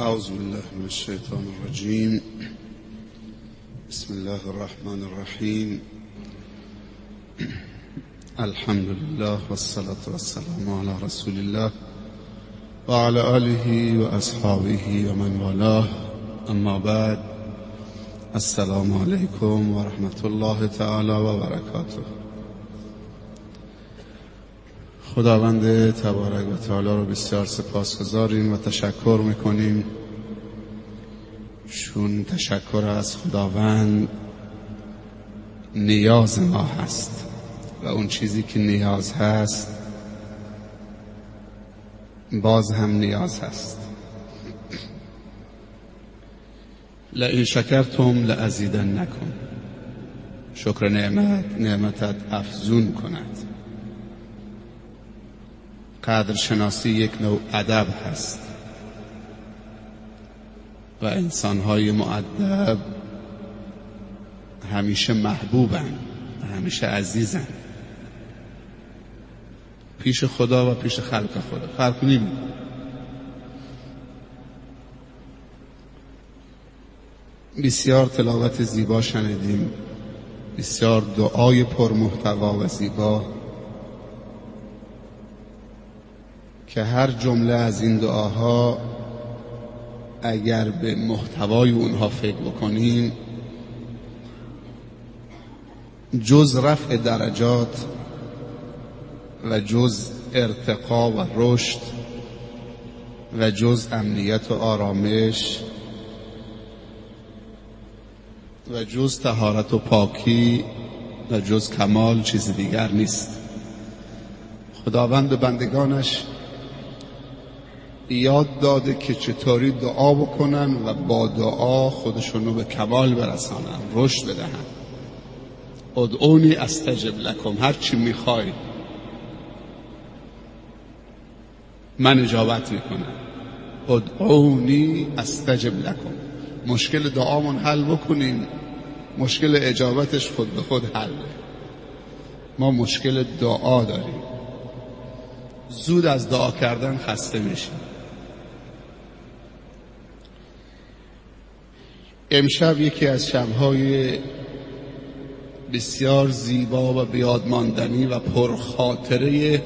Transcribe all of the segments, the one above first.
أعوذ بالله من الشيطان الرجيم. بسم الله الرحمن الرحيم. الحمد لله والصلاة والسلام على رسول الله وعلى آله وأصحابه ومن والاه. أما بعد السلام عليكم ورحمة الله تعالى وبركاته. خداوند تبارک و تعالی رو بسیار سپاس گذاریم و تشکر می‌کنیم. چون تشکر از خداوند نیاز ما هست و اون چیزی که نیاز هست باز هم نیاز هست. لئن شکرتم لازیدن نکن شکر نعمت نعمتت افزون کند. قدر شناسی یک نوع ادب هست و انسانهای معدب همیشه محبوبن و همیشه عزیزن. پیش خدا و پیش خلق خدا. فرق نیم بسیار تلاوت زیبا شنیدیم. بسیار دعای پرمحتوا و زیبا. که هر جمله از این دعاها اگر به محتوای اونها فکر بکنیم جز رفع درجات و جز ارتقا و رشد و جز امنیت و آرامش و جز تهارت و پاکی و جز کمال چیز دیگر نیست. خداوند به بندگانش یاد داده که چطوری دعا بکنن و با دعا خودشونو به کمال برسانن رشد بدهن. ادعونی استجب لکم هر چی می‌خوای من اجابت می‌کنم. ادعونی استجب لکم. مشکل دعامون حل بکنیم مشکل اجابتش خود به خود حل ما مشکل دعا داریم. زود از دعا کردن خسته میشیم. امشب یکی از شبهای بسیار زیبا و بیادماندنی و پرخاطره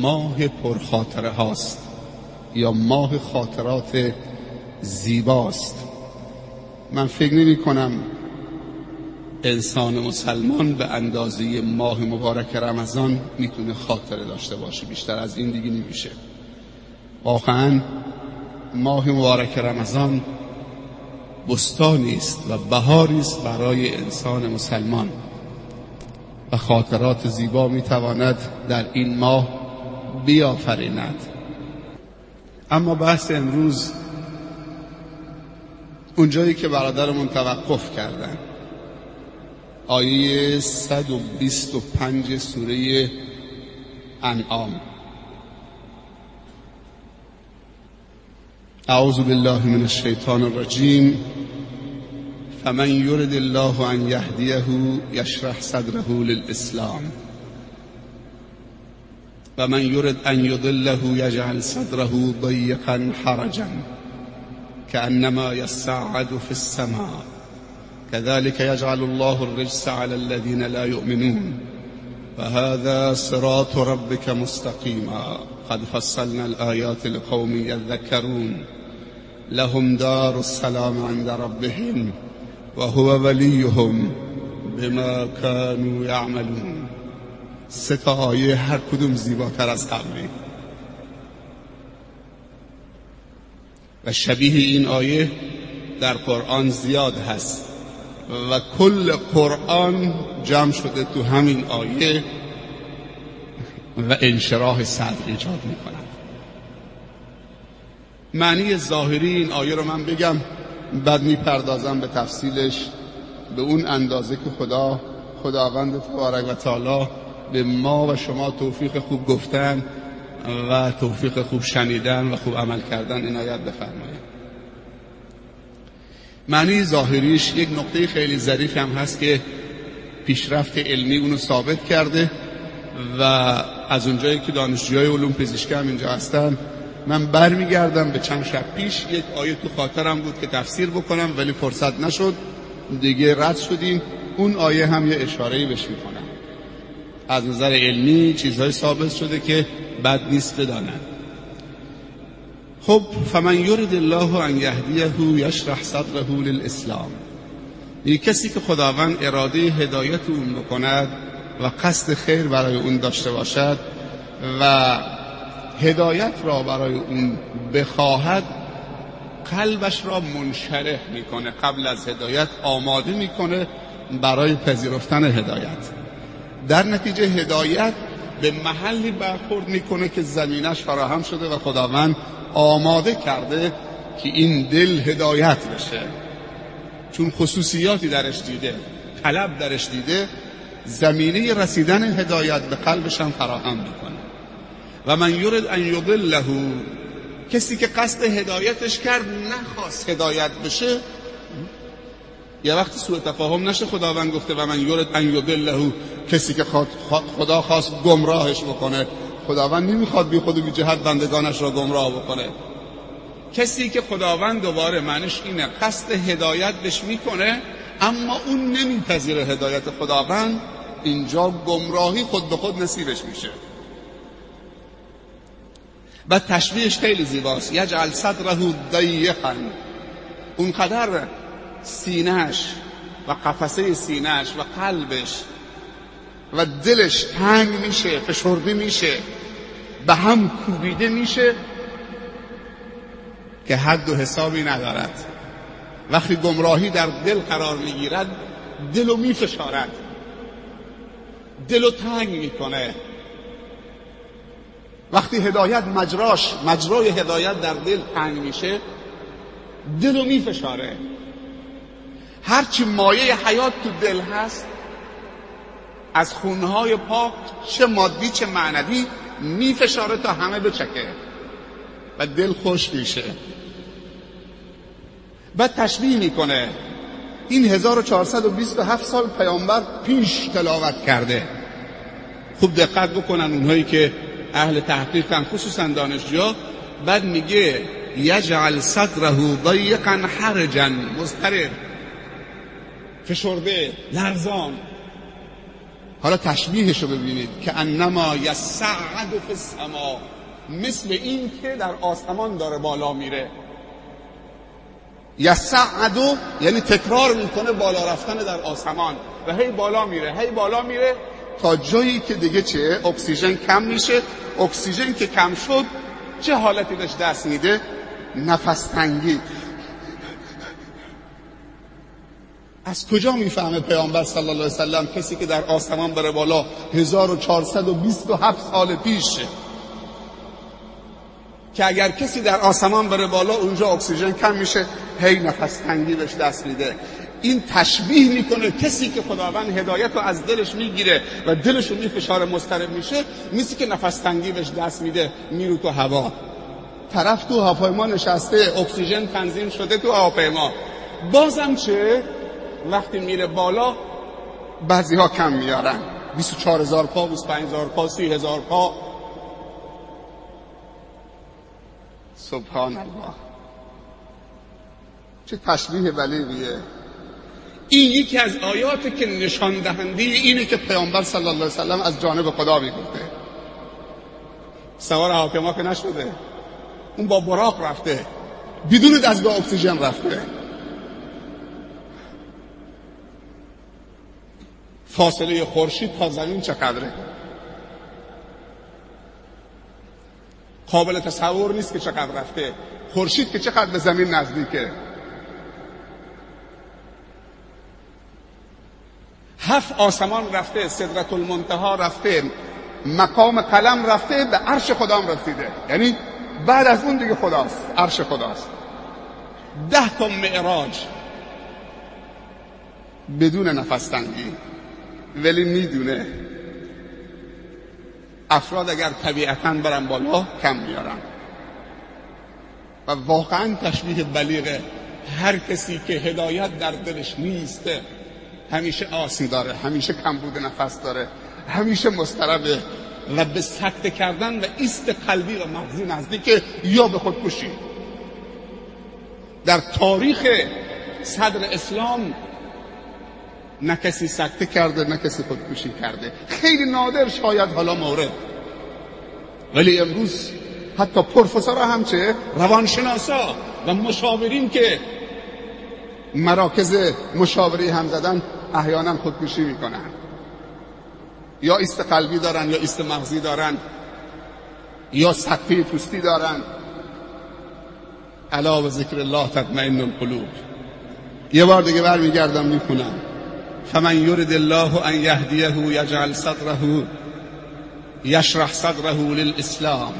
ماه پرخاطره هاست یا ماه خاطرات زیباست. من فکر نمی کنم انسان مسلمان به اندازه ماه مبارک رمضان می‌تونه خاطره داشته باشه. بیشتر از این دیگه نمیشه. واقعا ماه مبارک رمضان بستانی است و بهاری است برای انسان مسلمان. و خاطرات زیبا می‌تواند در این ماه بیافریند. اما بحث امروز اونجایی که برادرمون توقف کردن. آیه 125 سوره انعام. اعوذ بالله من الشیطان الرجیم. فمن يرد الله أن يهديه يشرح صدره للإسلام. ومن يرد أن يضله يجعل صدره ضيقا حرجا كأنما يصعد في السماء. كذلك يجعل الله الرجس على الذين لا يؤمنون. فهذا صراط ربك مستقيما. قد فصلنا الآيات لقوم يذكرون. لهم دار السلام عند ربهم. وهو وليهم بما كانوا يعملون. ستا آیه هر کدوم زیباتر از قبلی و شبیه این آیه در قرآن زیاد هست و کل قرآن جمع شده تو همین آیه و انشراح صدر ایجاد می‌کنند معنی ظاهری این آیه رو من بگم. بعد می‌پردازم به تفصیلش به اون اندازه که خدا خداوند تبارک و تعالی به ما و شما توفیق خوب گفتن و توفیق خوب شنیدن و خوب عمل کردن عنایت بفرمایید. معنی ظاهریش یک نقطه خیلی ظریف هم هست که پیشرفت علمی اونو ثابت کرده و از اونجایی که دانشجوهای علوم پزشکی هم اینجا هستن من برمیگردم به چند شب پیش. یک آیه تو خاطرم بود که تفسیر بکنم ولی فرصت نشد. دیگه رد شدیم. اون آیه هم یه اشارهی بهش می‌کنم. از نظر علمی چیزهای ثابت شده که بد نیست بدانند. خب فمن یرد الله ان یهدیه یشرح صدره للاسلام. یک کسی که خداوند اراده هدایت اون بکند و قصد خیر برای اون داشته باشد و هدایت را برای اون بخواهد قلبش را منشرح می‌کنه. قبل از هدایت آماده می‌کنه برای پذیرفتن هدایت. در نتیجه هدایت به محلی برخورد می‌کنه که زمینش فراهم شده و خداوند آماده کرده که این دل هدایت بشه. چون خصوصیاتی درش دیده طلب درش دیده زمینه رسیدن هدایت به قلبش هم فراهم می‌کنه. و من یورد ان یضله کسی که قصد هدایتش کرد نخواست هدایت بشه یه وقتی سوء تفاهم نشه خداوند گفته و من یورد ان یضله کسی که خدا خواست گمراهش بکنه. خداوند نمی‌خواد بی خود و بی جهت بندگانش را گمراه بکنه. کسی که خداوند دوباره معنیش اینه قصد هدایت بهش می‌کنه اما اون نمیپذیره هدایت خداوند اینجا گمراهی خود به خود نصیبش میشه. بعد تشبیهش خیلی زیباست. یجعل صدره ضیقا. اونقدر سینهش و قفسه سینهش و قلبش و دلش تنگ میشه فشرده میشه به هم کوبیده میشه که حد و حسابی ندارد. وقتی گمراهی در دل قرار می‌گیرد دلو میفشارد. دلو تنگ می‌کنه. وقتی هدایت مجراش مجرای هدایت در دل تنگ میشه دلو میفشاره. هرچی مایه حیات تو دل هست از خونهای پاک چه مادی چه معنوی میفشاره تا همه بچکه. و دل خوش میشه. بعد تشبیه می‌کنه. این 1427 سال پیامبر پیش تلاوت کرده. خوب دقت بکنن اونهایی که اهل تحقیقن خصوصا دانشجو بعد میگه یجعل صدره ضیقا حرجا مضطرب فشرده لرزان. حالا تشبیهش رو ببینید که انما یسعد فی السما مثل این که در آسمان داره بالا میره. یسعدو یعنی تکرار می‌کنه بالا رفتن در آسمان. و هی بالا میره هی بالا میره تا جایی که دیگه چه اکسیژن کم میشه اکسیژن که کم شد چه حالتی داشت دست میده؟ نفس تنگی. از کجا می‌فهمه پیامبر صلی الله علیه وسلم کسی که در آسمان بره بالا 1427 سال پیشه که اگر کسی در آسمان بره بالا اونجا اکسیژن کم میشه هی نفس تنگی بهش دست میده. این تشبیه می‌کنه کسی که خداوند هدایت رو از دلش می‌گیره و دلش رو میفشار مسترب میشه میسی که نفس تنگی بهش دست میده میرو تو هوا. طرف تو هواپیما نشسته اکسیژن تنظیم شده تو هواپیما. بازم چه؟ وقتی میره بالا بعضی ها کم میارن 24 هزار پا 25 هزار پا 30 هزار پا. سبحان الله. چه تشبیه بلیغیه این یکی از آیاتی که نشان دهنده اینه که پیامبر صلی الله علیه وسلم از جانب خدا می‌گفته. سوار هواپیما که نشده. اون با براق رفته. بدون دستگاه اکسیژن رفته. فاصله خورشید تا زمین چقدره؟ قابل تصور نیست که چقدر رفته. خورشید که چقدر به زمین نزدیکه؟ هفت آسمان رفته صدرت المنتها رفته مقام قلم رفته به عرش خدام رسیده. یعنی بعد از اون دیگه خداست عرش خداست. ده تا معراج بدون نفس تنگی. ولی می‌دونه افراد اگر طبیعتا برن بالا کم میارن. و واقعا تشبیه بلیغه هر کسی که هدایت در دلش نیسته. همیشه آسی داره همیشه کمبود نفس داره همیشه مستربه و به سکته کردن و ایست قلبی و مغزی نزدیک یا به خودکشی در تاریخ صدر اسلام نه کسی سکته کرده نه کسی خودکشی کرده. خیلی نادر شاید حالا مورد. ولی امروز حتی پروفسورها هم چه روانشناسا و مشاورین که مراکز مشاوری هم زدن احیانا خودکشی می‌کنن. یا ایست قلبی دارن یا ایست مغزی دارن یا سطحی پوستی دارن. علا و ذکر الله تطمئن القلوب. یه بار دیگه برمیگردم می‌کنم فمن یرد الله ان یهدیه یجعل صدره یشرح صدره للاسلام.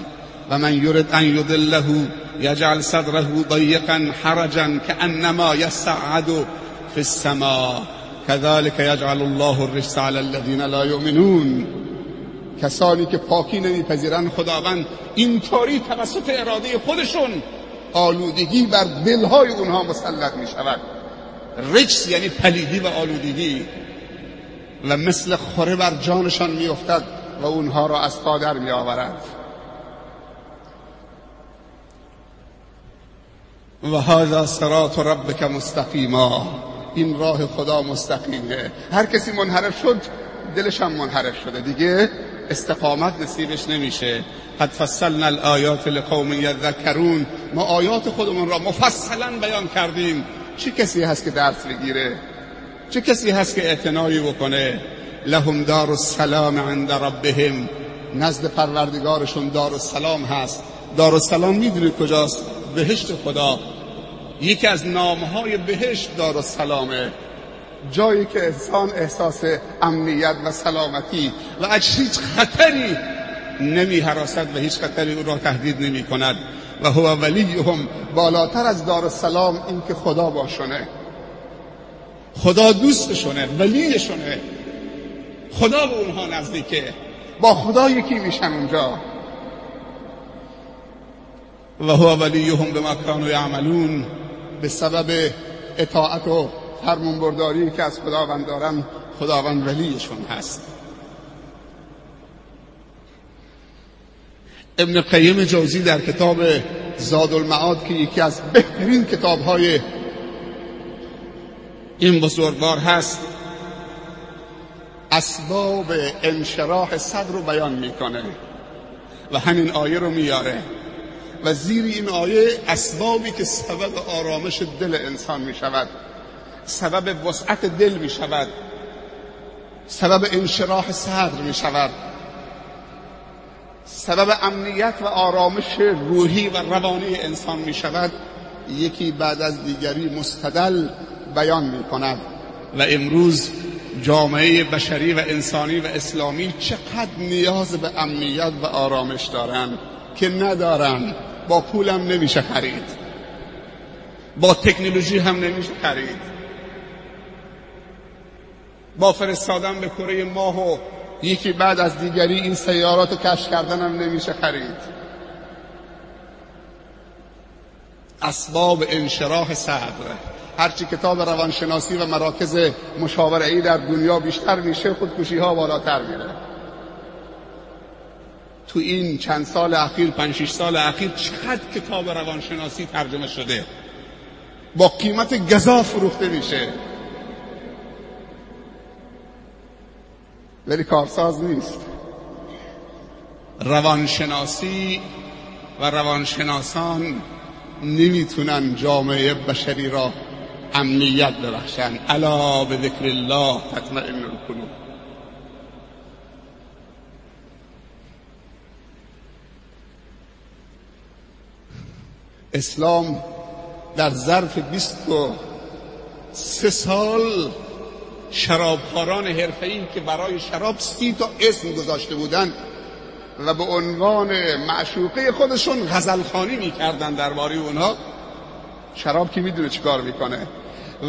و من یرد ان یضله یجعل صدره ضیقا حرجا كانما یصعد فی السماء كذلك یجعل الله الرجس على الذين لا یؤمنون کسانی که پاکی نمیپذیرن خداوند اینطوری توسط اراده خودشون آلودگی بر دلهای اونها مسلط می شود رجس یعنی پلیدی و آلودگی. و مثل خوره بر جانشان می افتد و اونها را از پا در می آورد و هذا صراط ربک مستقیما. این راه خدا مستقیمه. هر کسی منحرف شد دلش هم منحرف شده. دیگه استقامت نصیبش نمیشه. قد فصلنا الآیات لقوم یذکرون. ما آیات خودمون را مفصلا بیان کردیم. چه کسی هست که درس بگیره؟ چه کسی هست که اعتنایی بکنه؟ لهم دار السلام عند ربهم. نزد پروردگارشون دار السلام هست. دار السلام می‌دونید کجاست؟ بهشت خدا. یکی از نامهای بهشت دار السلامه جایی که انسان احساس امنیت و سلامتی و از هیچ خطری نمی حراست و هیچ خطری او را تهدید نمی کند. و هو ولیهم بالاتر از دار السلام این که خدا باشونه خدا دوستشونه ولیشونه خدا به اونها نزدیکه. با خدا یکی میشن اونجا. و هو ولیهم بما کانوا یعملون. به سبب اطاعت و فرمانبرداری که از خداوند دارن خداوند ولیشون هست. ابن قیم جوزی در کتاب زاد المعاد که یکی از بهترین کتاب های این بزرگوار هست اسباب انشراح صدر رو بیان می‌کنه و همین آیه رو میاره. و زیر این آیه اسبابی که سبب آرامش دل انسان می شود سبب وسعت دل می شود سبب انشراح صدر می شود سبب امنیت و آرامش روحی و روانی انسان می شود یکی بعد از دیگری مستدل بیان می کند و امروز جامعه بشری و انسانی و اسلامی چقدر نیاز به امنیت و آرامش دارند که ندارند. با پولم نمیشه خرید. با تکنولوژی هم نمیشه خرید. با فرستادن به کره ماه و یکی بعد از دیگری این سیارات رو کشف کردن هم نمیشه خرید. اسباب انشراح صدر. هرچی کتاب روانشناسی و مراکز مشاوره ای در دنیا بیشتر میشه خودکشی ها بالاتر میره. تو این چند سال اخیر پنج شش سال اخیر چقدر کتاب روانشناسی ترجمه شده؟ با قیمت گذاف فروخته میشه. ولی کارساز نیست. روانشناسی و روانشناسان نمی‌تونن جامعه بشری را امنیت ببخشن. الا به ذکر الله تطمئن القلوب. اسلام در ظرف بیست و سه سال شرابخاران حرفه‌ای که برای شراب سی تا اسم گذاشته بودند و به عنوان معشوقه خودشون غزلخانی می‌کردن درباره اونها شراب که می‌دونه چیکار می‌کنه؟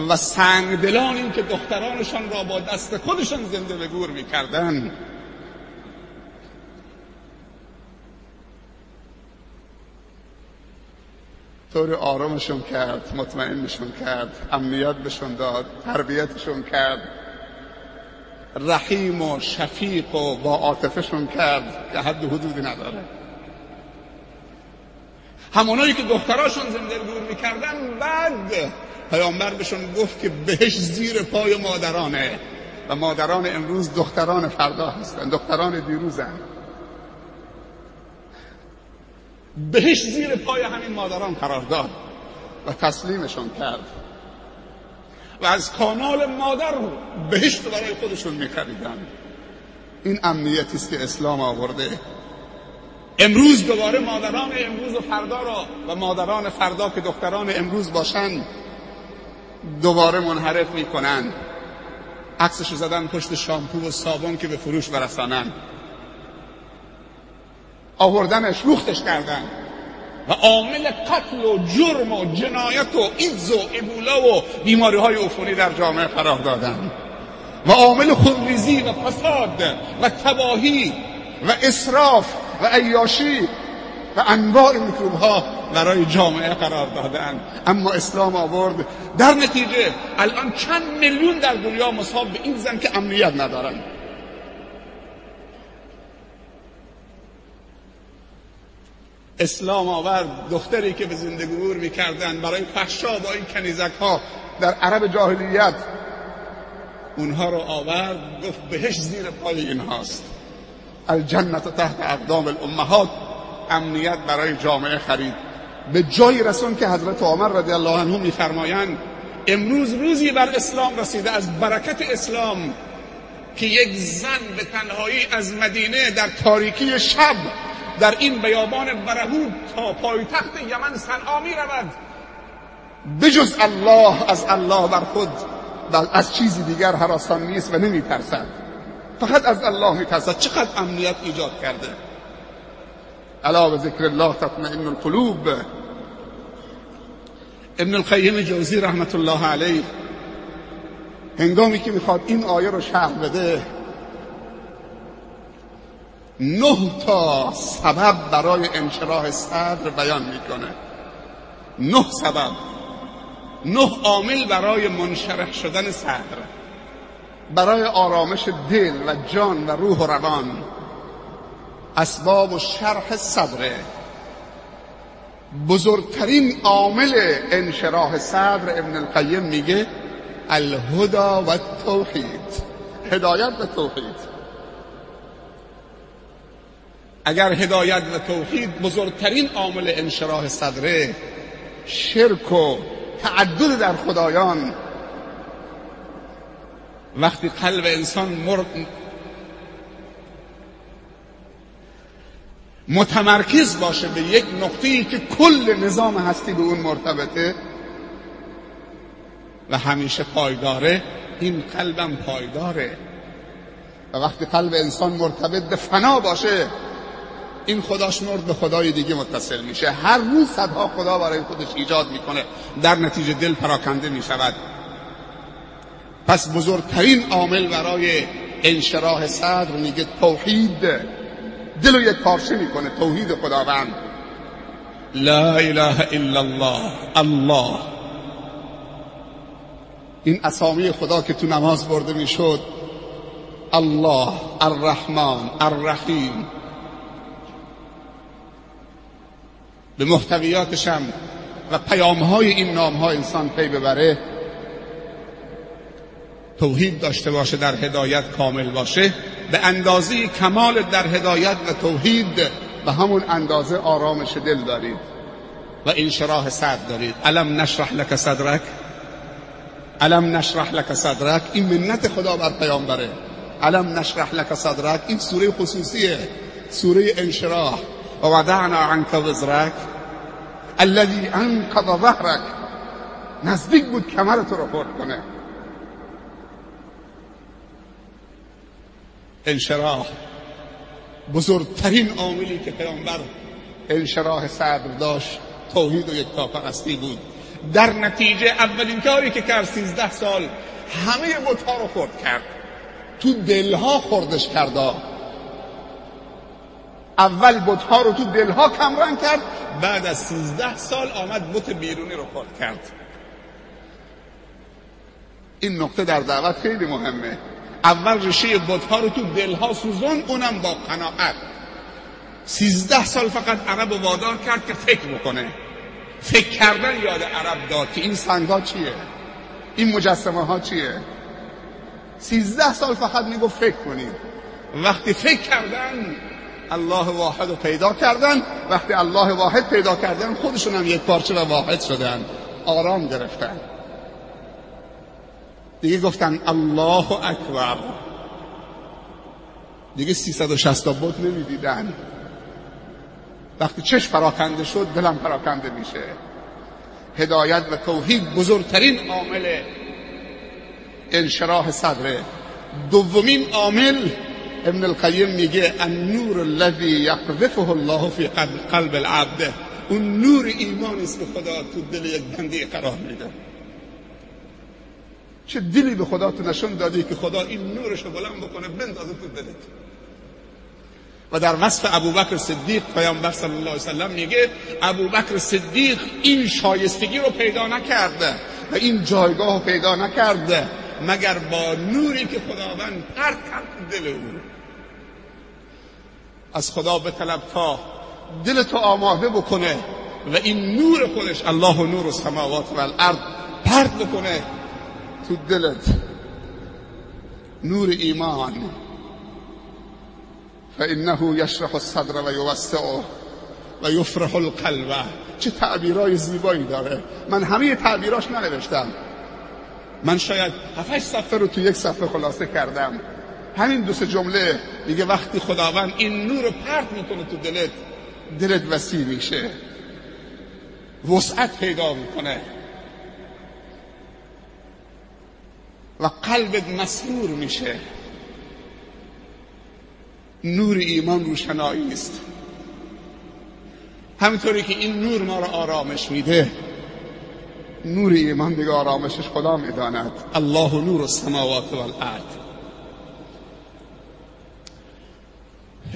و سنگدلان این که دخترانشان را با دست خودشان زنده به گور می‌کردن طور آرامشون کرد مطمئنشون کرد امنیت بهشون داد تربیتشون کرد. رحیم و شفیق و با عاطفشون کرد که حد حدودی نداره. همونایی که دختراشون زنده دور می‌کردن بعد پیامبر بهشون گفت که بهش زیر پای مادرانه و مادران امروز دختران فردا هستن دختران دیروزن. بهش زیر پای همین مادران قرار داد و تسلیمشون کرد. و از کانال مادر بهشت برای خودشون میخریدن. این امنیتی است که اسلام آورده. امروز دوباره مادران امروز و فردا را و مادران فردا که دختران امروز باشن دوباره منحرف می‌کنن. عکسش زدن پشت شامپو و صابون که به فروش برسانن. آوردنش لوختش کردن. و عامل قتل و جرم و جنایت و ایدز و ابولا و بیماری های عفونی در جامعه قرار دادن. و عامل خونریزی و فساد و تباهی و اسراف و عیاشی و انواع میکروب ها برای جامعه قرار دادن. اما اسلام آورد. در نتیجه الان چند میلیون در دنیا مصاب به این زن که امنیت ندارن. اسلام آورد دختری که به زندگی گور می‌کردن برای فحشا با این کنیزک ها در عرب جاهلیت اونها رو آورد گفت بهش زیر پای اینهاست. الجنت تحت اقدام الامهات امنیت برای جامعه خرید. به جای رسون که حضرت عمر رضی الله عنه میفرمایند امروز روزی بر اسلام رسیده از برکت اسلام که یک زن به تنهایی از مدینه در تاریکی شب در این بیابان برهود تا پایتخت یمن صنعا می رود. بجز الله از الله بر خود از چیزی دیگر حراسان نیست و نمی ترسد. فقط از الله می ترسد. چقدر امنیت ایجاد کرده؟ الا به ذکر الله تطمئن القلوب. ابن القیم جوزی رحمت الله علیه هنگامی که می‌خواد این آیه رو شرح بده نه تا سبب برای انشراح صدر بیان می‌کنه. نه سبب. نه عامل برای منشرح شدن صدر. برای آرامش دل و جان و روح و روان. اسباب و شرح صدره بزرگترین عامل انشراح صدر ابن القیم میگه الهدا و توحید هدایت و توحید. اگر هدایت و توحید بزرگترین عامل انشراح صدره شرک و تعدد در خدایان. وقتی قلب انسان مرد متمرکز باشه به یک نقطه‌ای که کل نظام هستی به اون مرتبطه و همیشه پایداره این قلبم پایداره. و وقتی قلب انسان مرتبط به فنا باشه این خداش مرد به خدای دیگه متصل میشه. هر روز صدها خدا برای خودش ایجاد می‌کنه. در نتیجه دل پراکنده می‌شود. پس بزرگترین عامل برای انشراح صدر میگه توحید. دل رو یک پارچه می‌کنه. توحید خداوند. لا اله الا الله. الله. این اسامی خدا که تو نماز برده می‌شد. الله الرحمن الرحیم. به محتویاتش هم و پیامهای این نامها انسان پی ببره توحید داشته باشه در هدایت کامل باشه به اندازه کمال در هدایت و توحید به همون اندازه آرامش دل دارید و انشراح صدر دارید. علم نشرح لك صدرک؟ علم نشرح لك صدرک؟ این منت خدا بر پیامبره. علم نشرح لك صدرک؟ این سوره خصوصیه سوره انشراح. و وضعنا عنك وزرک. الذي انقض ظهرك. نزدیک بود کمرت رو خورد کنه. انشراح. بزرگترین عاملی که پیامبر انشراح صدر داشت توحید و یکتا پرستی بود. در نتیجه اولین کاری که کرد سیزده سال همه بتها رو خورد کرد. تو دلها خوردش کرد. اول بتها رو تو دلها کمرنگ کرد بعد از سیزده سال آمد بت بیرونی رو خورد کرد. این نقطه در دعوت خیلی مهمه. اول ریشه بتها رو تو دلها سوزون اونم با قناعت. سیزده سال فقط عرب وادار کرد که فکر بکنه. فکر کردن یاد عرب داد که این سنگ ها چیه؟ این مجسمه ها چیه؟ سیزده سال فقط میگو فکر کنید. وقتی فکر کردن الله واحد رو پیدا کردن. وقتی الله واحد پیدا کردن خودشون هم یک پارچه و واحد شدن. آرام گرفتن. دیگه گفتن الله اکبر. دیگه 360 بود نمی‌دیدن. وقتی چشم پراکنده شد دلم پراکنده میشه. هدایت و توحید بزرگترین عامل انشراح صدره دومین عامل ابن القیم میگه النور الذي يقذفه الله في قلب العبد. اون نور ایمان است که خدا تو دل یک بنده قرار میده. چه دلی به خدا تو نشون دادی که خدا این نورش رو بلند بکنه بندازه تو دلت. و در وصف ابوبکر صدیق پیامبر صلی الله علیه وسلم میگه ابوبکر صدیق این شایستگی رو پیدا نکرده و این جایگاه رو پیدا نکرده مگر با نوری که خداوند پرت کرد دل او. از خدا به طلب تا دل تو آماده بکنه و این نور خودش الله و نور السماوات و الارض پرت بکنه تو دلت. نور ایمان. فانه یشرح الصدر و یوسعه و یفرح القلب. چه تعبیرای زیبایی داره. من همه تعبیراش ننوشتم. من شاید هفتش صفحه رو تو یک صفحه خلاصه کردم. همین دو سه جمله میگه وقتی خداوند این نور رو پرت می‌کنه تو دلت دلت وسیع میشه. وسعت پیدا می‌کنه. و قلبت مسرور میشه. نور ایمان روشنایی است همینطوری که این نور ما رو آرامش میده نور ایمان دیگه آرامشش خدا می‌داند. الله نور السماوات والارض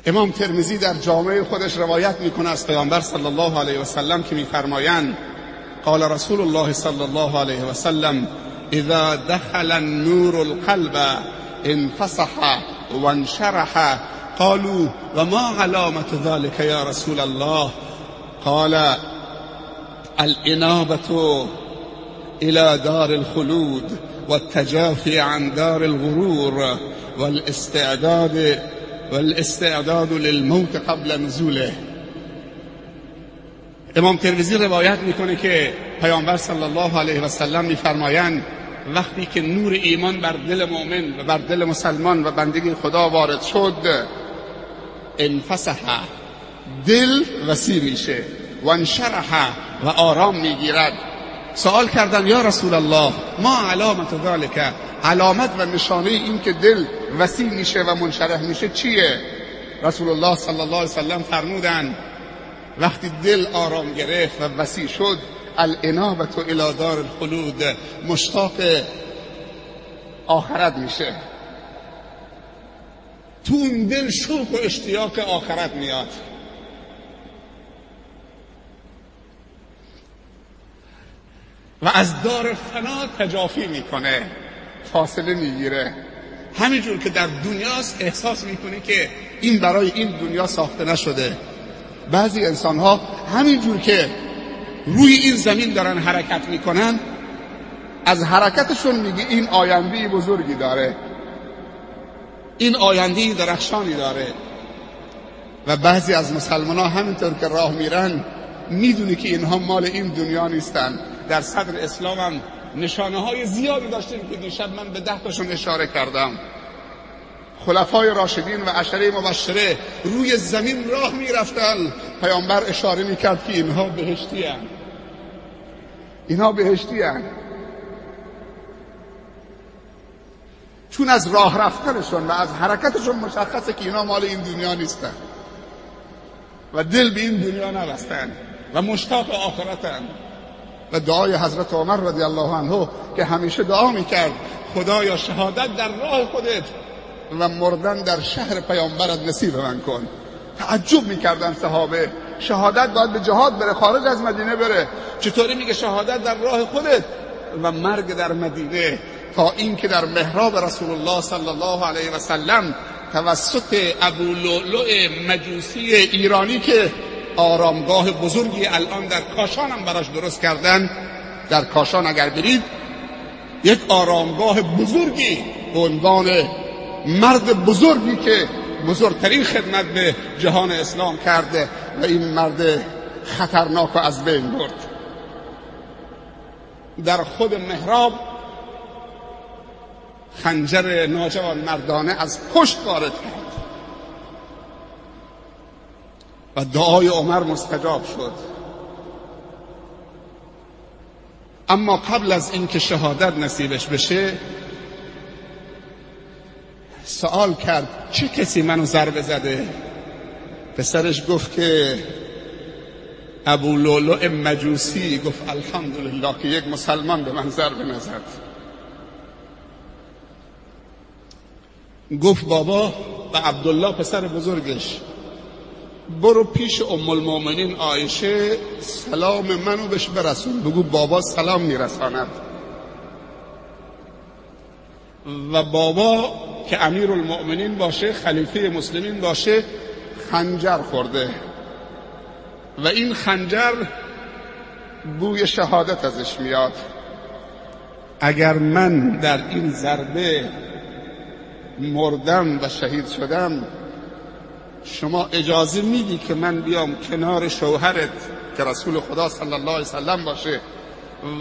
امام ترمزی در جامعه خودش روایت می‌کنه از پیامبر صلی الله علیه و سلم که میفرمایند قال رسول الله صلی الله علیه و سلم اذا دخل النور القلب انفسح وانشرح قالوا وما علامة ذلك يا رسول الله؟ قال الإنابة إلى دار الخلود والتجافي عن دار الغرور والاستعداد والاستعداد للموت قبل نزوله. امام ترمذی روایت می‌کنه که پیامبر صلی الله علیه و سلم میفرمایند وقتی که نور ایمان بر دل مؤمن و بر دل مسلمان و بندگی خدا وارد شد انفسح دل وسیع میشه و انشرح و آرام می‌گیرد. سوال کردن یا رسول الله ما علامت ذالک علامت و نشانه این که دل وسیع میشه و منشرح میشه چیه؟ رسول الله صلی الله علیه وسلم فرمودن وقتی دل آرام گرفت و وسیع شد الانابت الى دار الخلود مشتاق آخرت میشه. تو اون دل شوق و اشتیاق آخرت میاد. و از دار فنا تجافی می‌کنه فاصله می‌گیره. همینجور که در دنیاست احساس می‌کنی که این برای این دنیا ساخته نشده. بعضی انسان ها همینجور که روی این زمین دارن حرکت می‌کنن از حرکتشون میگه این آینده بزرگی داره. این آینده درخشانی داره. و بعضی از مسلمان ها همینطور که راه میرن می‌دونی که اینها مال این دنیا نیستن. در صدر اسلام هم نشانه های زیادی داشتیم که دیشب من به ده تاشون اشاره کردم. خلفای راشدین و عشره مبشره روی زمین راه می‌رفتن. پیامبر اشاره می‌کرد که اینها بهشتی هن. اینها بهشتی هن. چون از راه رفتنشون و از حرکتشون مشخصه که اینا مال این دنیا نیستن. و دل به این دنیا نبستن. و مشتاق آخرتن. و دعای حضرت عمر رضی الله عنه که همیشه دعا می‌کرد خدایا شهادت در راه خودت و مردن در شهر پیامبرت نصیب من کن. تعجب می‌کردن صحابه شهادت باید به جهاد بره خارج از مدینه بره. چطوری میگه شهادت در راه خودت و مرگ در مدینه؟ تا اینکه در محراب رسول الله صلی الله علیه و سلم توسط ابو لؤلؤ مجوسی ایرانی که آرامگاه بزرگی الان در کاشان هم براش درست کردن. در کاشان اگر برید یک آرامگاه بزرگی به عنوان مرد بزرگی که بزرگترین خدمت به جهان اسلام کرده و این مرد خطرناک و از بین برد. در خود محراب خنجر ناجوان مردانه از پشت وارد کرد. و دعای عمر مستجاب شد. اما قبل از اینکه شهادت نصیبش بشه سوال کرد چه کسی منو ضربه زده پسرش گفت که ابو لولو مجوسی گفت الحمدلله که یک مسلمان به من ضربه نزد گفت بابا و عبدالله پسر بزرگش. برو پیش ام المؤمنین عایشه سلام منو بهش برسون. بگو بابا سلام میرساند. و بابا که امیر المؤمنین باشه خلیفه مسلمین باشه خنجر خورده. و این خنجر بوی شهادت ازش میاد. اگر من در این ضربه مردم و شهید شدم شما اجازه میدی که من بیام کنار شوهرت که رسول خدا صلی الله علیه وسلم باشه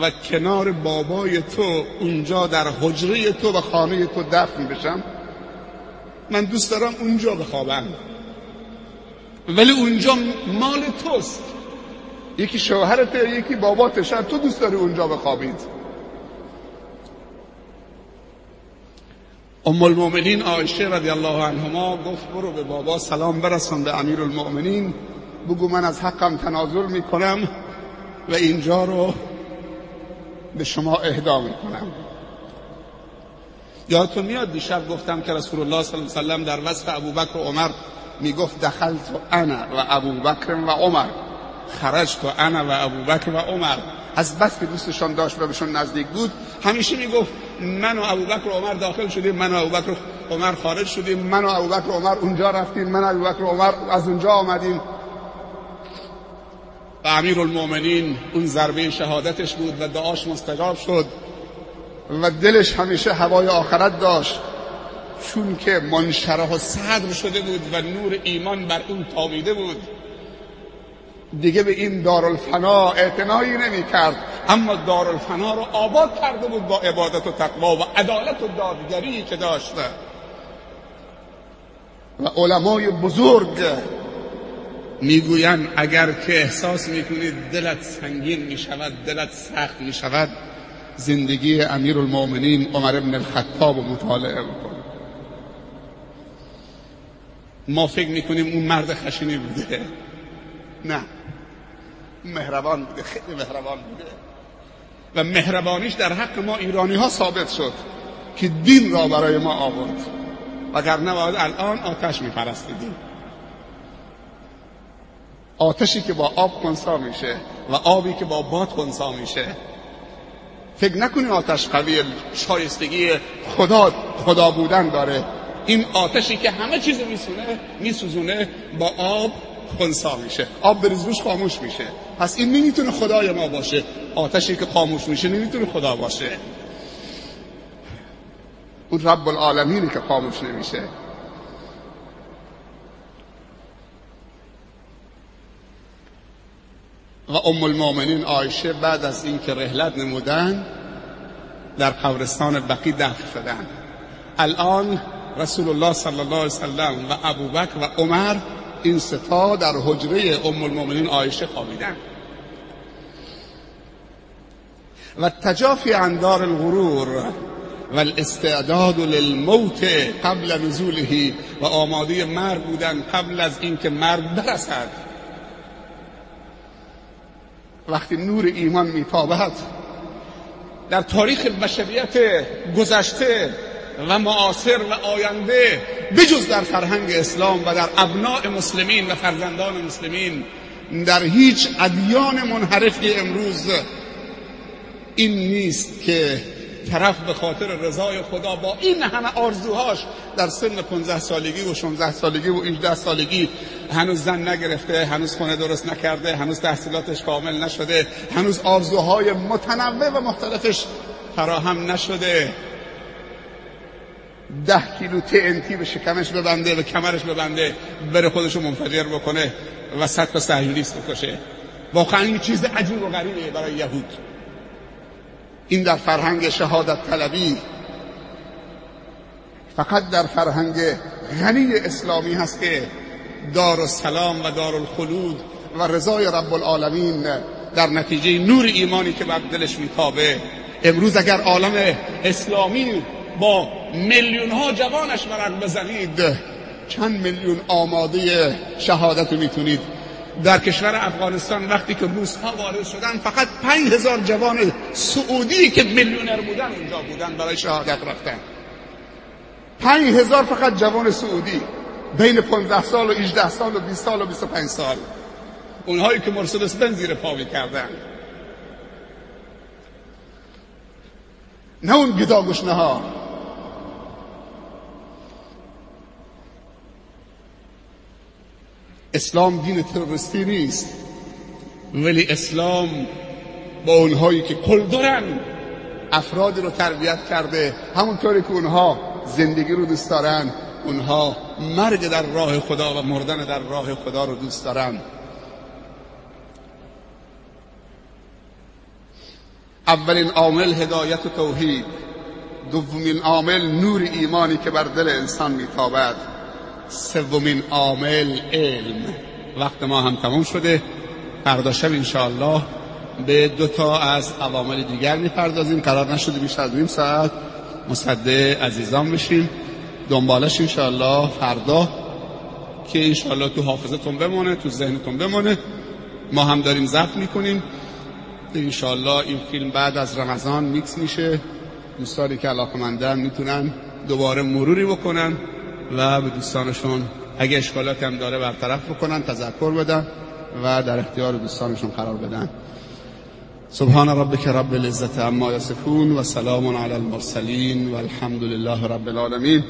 و کنار بابای تو اونجا در حجره تو و خانه تو دفن بشم؟ من دوست دارم اونجا بخوابم. ولی اونجا مال توست. یکی شوهرته یکی بابات شاید تو دوست داری اونجا بخوابید. ام المؤمنین عایشه رضی الله عنهما گفت برو به بابا سلام برسان به امیر المؤمنین بگو من از حقم تنازل می‌کنم و اینجا رو به شما اهدا می‌کنم. یادتون میاد دیشب گفتم که رسول الله صلی الله علیه وسلم در وصف ابوبکر و عمر می‌گفت دخلت انا و ابوبکر و عمر. خرجت انا و ابوبکر و عمر. از بس که دوستشان داشت و بهشون نزدیک بود همیشه می‌گفت من و ابوبکر و عمر داخل شدیم من و ابوبکر و عمر خارج شدیم من و ابوبکر و عمر اونجا رفتیم من و ابوبکر و عمر از اونجا آمدیم. و امیر المؤمنین اون ضربه شهادتش بود و دعاش مستجاب شد و دلش همیشه هوای آخرت داشت. چون که منشرح و صدر شده بود و نور ایمان بر اون تابیده بود. دیگه به این دارالفنا اعتنایی نمی کرد اما دارالفنا رو آباد کرده بود با عبادت و تقوا و عدالت و دادگری که داشته. و علمای بزرگ می‌گویند اگر که احساس می‌کنید دلت سنگین می‌شود دلت سخت می‌شود زندگی امیر المؤمنین عمر ابن الخطاب مطالعه بکن. ما فکر می‌کنیم اون مرد خشنی بوده. نه. مهربان بوده خیلی مهربان بوده. و مهربانیش در حق ما ایرانی ها ثابت شد که دین را برای ما آورد. وگرنه باید الان آتش میپرستیدیم آتشی که با آب خونسا میشه و آبی که با باد خونسا میشه. فکر نکنین آتش قوی شایستگی خدا خدا بودن داره. این آتشی که همه چیز میسونه میسوزونه با آب خونسا میشه. آب بریز روش خاموش میشه. پس این نمی‌تونه خدای ما باشه. آتشی که خاموش میشه نمی‌تونه خدا باشه. اون رب العالمینی که خاموش نمیشه. و ام المؤمنین عایشه بعد از اینکه رحلت نمودن در قبرستان بقی دفن شدن. الان رسول الله صلی الله علیه وسلم و ابوبکر و عمر این ستا در حجره ام المؤمنین عایشه خوابیدن. و تجافی اندار الغرور و الاستعداد للموت قبل نزوله و آماده مرگ بودن قبل از اینکه مرگ برسد. وقتی نور ایمان میتابد در تاریخ بشریت گذشته و معاصر و آینده بجز در فرهنگ اسلام و در ابناع مسلمین و فرزندان مسلمین در هیچ ادیان منحرفی امروز این نیست که طرف به خاطر رضای خدا با این همه آرزوهاش در سن 15 سالگی و 16 سالگی و 18 سالگی هنوز زن نگرفته هنوز خونه درست نکرده هنوز تحصیلاتش کامل نشده هنوز آرزوهای متنوع و مختلفش فراهم نشده. ده کیلو TNT به شکمش ببنده و کمرش ببنده بره خودشو منفجر بکنه و صد تا سهیونیست بکشه. واقعا این چیز عجیب و غریبه برای یهود. این در فرهنگ شهادت طلبی فقط در فرهنگ غنی اسلامی هست که دار السلام و دار الخلود و رضای رب العالمین در نتیجه نور ایمانی که بر دلش میتابه. امروز اگر عالم اسلامی با میلیون ها جوانش ورق بزنید چند میلیون آماده شهادت می‌تونید. در کشور افغانستان وقتی که روس ها وارد شدن فقط پنج هزار جوان سعودی که میلیونر بودن اونجا بودن برای شهادت رفتن. پنج هزار فقط جوان سعودی بین 15 سال و 18 سال و 20 سال و 25 سال. اونهایی که مرسدس بن زیر پا کردن نه اون گداگشنه ها اسلام دین تروریستی نیست. ولی اسلام با اونهایی که کل دارن افرادی رو تربیت کرده. همونطوری که اونها زندگی رو دوست دارن اونها مرگ در راه خدا و مردن در راه خدا رو دوست دارن. اولین عامل هدایت و توحید دومین عامل نور ایمانی که بر دل انسان میتابد. سومین عامل علم. وقت ما هم تمام شده. فردا شب انشاءالله به دو تا از عوامل دیگر می‌پردازیم. قرار نشده بیش از نیم ساعت مصده عزیزان بشیم. دنبالش انشاءالله فردا که انشاءالله تو حافظتون بمونه تو ذهنتون بمونه. ما هم داریم ضبط می‌کنیم. انشاءالله این فیلم بعد از رمضان میکس میشه. دوستانی که علاقمندن می‌تونن دوباره مروری بکنن. و به دوستانشون اگه اشکالات هم داره برطرف بکنن تذکر بدن و در اختیار دوستانشون قرار بدن. سبحان ربك رب العزة عما يصفون وسلام على المرسلين والحمد لله رب العالمين